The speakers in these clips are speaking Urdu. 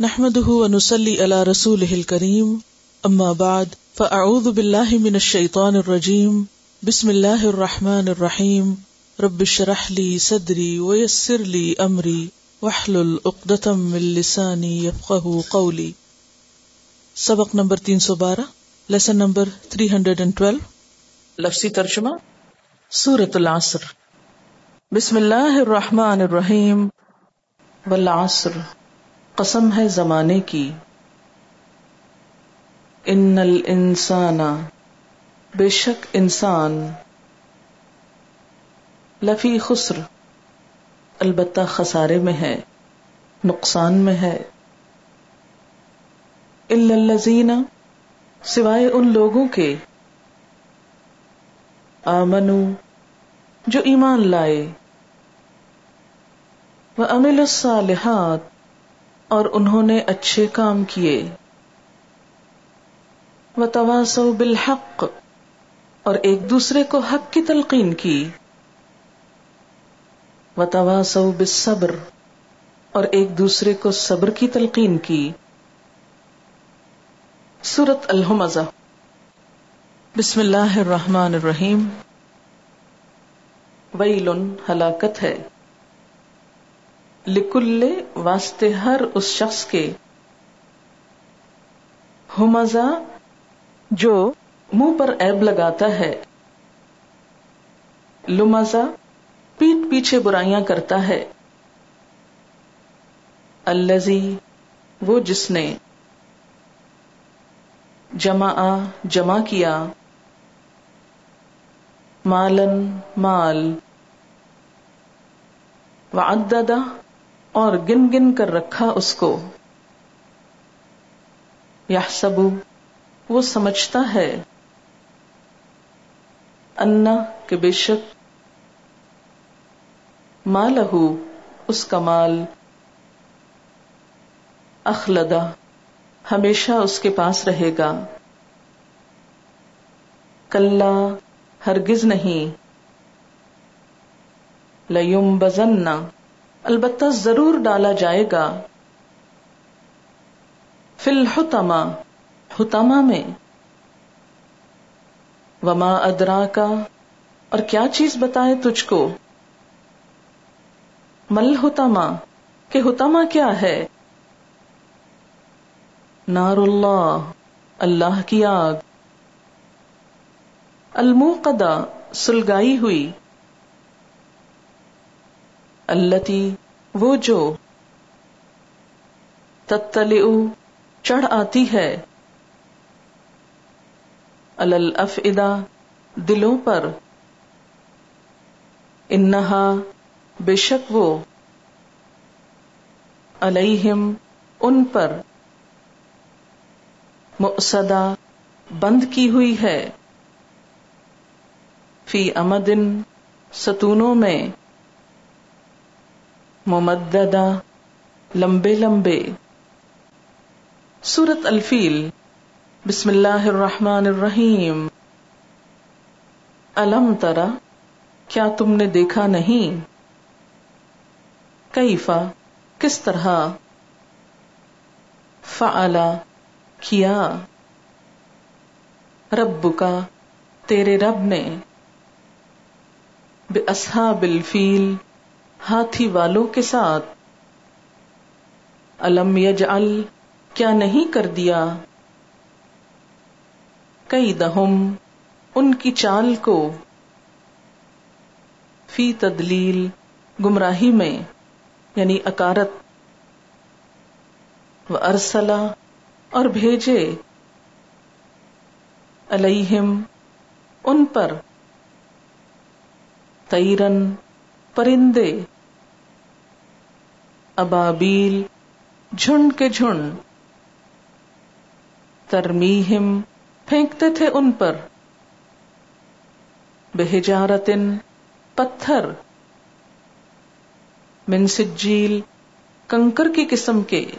نحمده ونسلي على رسوله الكريم، أما بعد، فأعوذ بالله من الشيطان الرجيم، بسم الله الرحمن الرحيم، رب اشرح لي صدري ويسر لي أمري، واحلل عقدة من لساني يفقه قولي. سبق نمبر 312 لیسن نمبر 312 لفظی ترجمہ، سورة العصر. بسم اللہ الرحمن الرحیم والعصر. قسم ہے زمانے کی۔ ان الانسان، بے شک انسان۔ لفی خسر، البتہ خسارے میں ہے، نقصان میں ہے۔ الزین سوائے ان لوگوں کے۔ آمنو جو ایمان لائے۔ وہ امل الصالحات اور انہوں نے اچھے کام کیے۔ وہ تواسو بالحق، اور ایک دوسرے کو حق کی تلقین کی۔ و تواسو بالصبر، اور ایک دوسرے کو صبر کی تلقین کی۔ سورت الحمزہ۔ بسم اللہ الرحمن الرحیم۔ ویل، ہلاکت ہے۔ لکل واسطے ہر اس شخص کے۔ ہمزا جو منہ پر ایب لگاتا ہے۔ لمزا پیٹ پیچھے برائیاں کرتا ہے۔ الزی وہ جس نے جمع جمع کیا۔ مالن، مال۔ وعددہ اور گن گن کر رکھا اس کو۔ یا سبو وہ سمجھتا ہے۔ انا کے بے شک۔ مال اس کا مال۔ اخلدا، ہمیشہ اس کے پاس رہے گا۔ کل ہرگز نہیں۔ لیم بزن البتہ ضرور ڈالا جائے گا۔ فل حتما حتما میں۔ وما ادرا کا اور کیا چیز بتائے تجھ کو؟ مل ہوتما کہ ہوتما کیا ہے؟ نار اللہ اللہ کی آگ۔ الموقدہ، سلگائی ہوئی۔ التی، وہ جو تتلی چڑھ آتی ہے۔ الافئدہ، دلوں پر۔ انہا، بے شک وہ۔ علیہم، ان پر۔ مؤسدہ بند کی ہوئی ہے۔ فی امدن، ستونوں میں۔ ممددہ، لمبے لمبے۔ سورت الفیل، بسم اللہ الرحمن الرحیم۔ الم ترا کیا تم نے دیکھا نہیں؟ کیفا کس طرح؟ فعلا کیا؟ رب کا تیرے رب نے۔ بے اصحاب الفیل ہاتھی والوں کے ساتھ۔ الم یجعل، کیا نہیں کر دیا؟ کئی دہم ان کی چال کو۔ فی تدلیل، گمراہی میں یعنی اکارت۔ و ارسلا اور بھیجے۔ علیہم، ان پر۔ تیرن پرندے۔ ابابیل، جھنڈ کے جھنڈ۔ ترمیہم پھینکتے تھے ان پر۔ بہجارتن، پتھر۔ من سجیل، کنکر کی قسم کے۔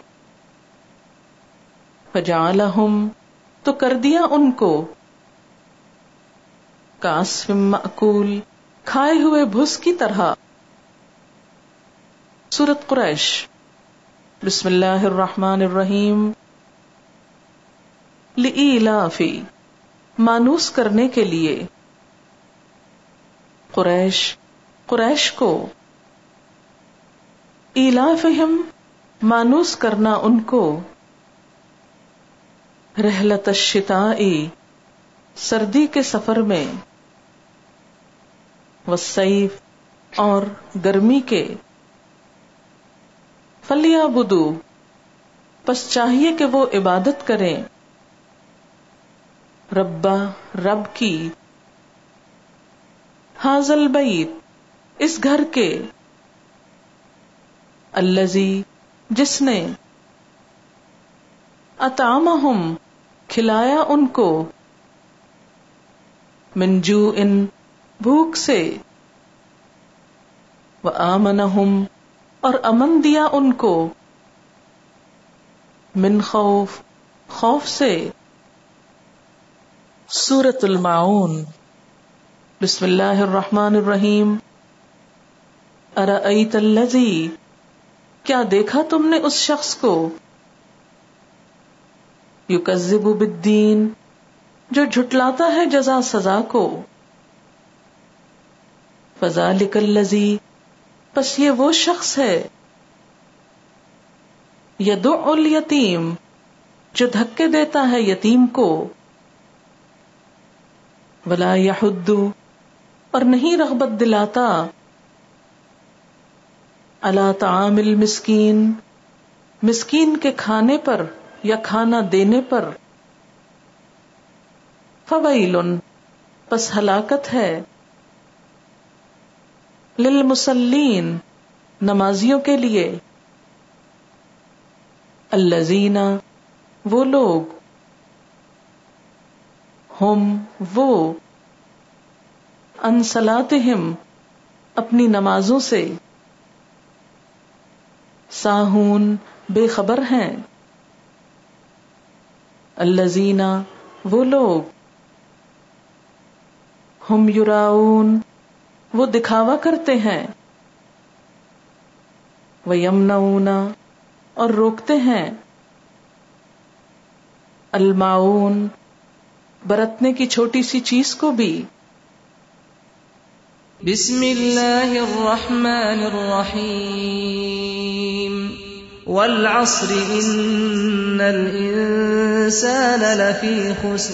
فجعلہم، تو کر دیا ان کو۔ کاسفم مأکول، کھائے ہوئے بھس کی طرح۔ سورت قریش۔ بسم اللہ الرحمن الرحیم۔ لإیلافی مانوس کرنے کے لیے۔ قریش قریش کو۔ ایلافہم، مانوس کرنا ان کو۔ رحلت الشتائی سردی کے سفر میں۔ وسیف اور گرمی کے۔ فلیا بدو پس چاہیے کہ وہ عبادت کریں۔ ربا رب کی۔ حاضل بیت اس گھر کے۔ الزی جس نے۔ اتامہم کھلایا ان کو۔ منجو ان بھوک سے۔ وہ آمن اور امن دیا ان کو۔ من خوف خوف سے۔ سورت المعون بسم اللہ الرحمن الرحیم۔ ارأیت الذی۔ کیا دیکھا تم نے اس شخص کو؟ یکذب بالدین، جو جھٹلاتا ہے جزا سزا کو۔ فذالک الذی۔ پس یہ وہ شخص ہے، یدعو الیتیم، جو دھکے دیتا ہے یتیم کو۔ ولا یحد، اور نہیں رغبت دلاتا۔ اللہ تعام المسکین، مسکین کے کھانے پر یا کھانا دینے پر۔ فویل پس ہلاکت ہے۔ للمسلین نمازیوں کے لیے۔ الزین وہ لوگ۔ ہم، وہ۔ انسلاتہم اپنی نمازوں سے۔ ساہون، بے خبر ہیں۔ الزینا وہ لوگ۔ ہم یوراؤن وہ دکھاوا کرتے ہیں۔ وہ یمنا اور روکتے ہیں۔ الماؤن برتنے کی چھوٹی سی چیز کو بھی۔ بسم اللہ الرحمن الرحیم۔ والعصر ان الانسان لفی خسر۔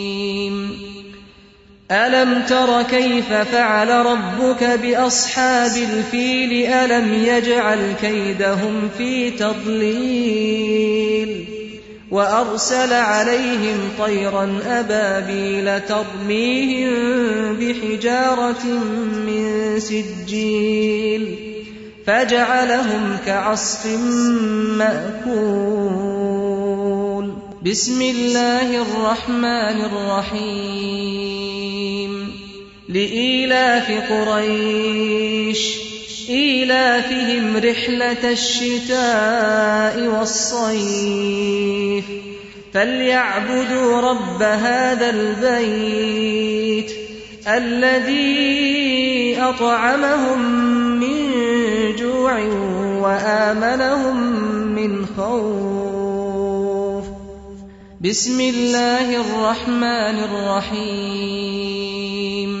ألم تر كيف فعل ربك بأصحاب الفيل ألم يجعل كيدهم في تضليل وأرسل عليهم طيرا أبابيل ترميهم بحجارة من سجيل فجعلهم كعصف مأكول بسم الله الرحمن الرحيم لإيلاف قريش. إيلافهم رحلة الشتاء والصيف. فليعبدوا رب هذا البيت الذي أطعمهم من جوع وآمنهم من خوف. بسم الله الرحمن الرحيم.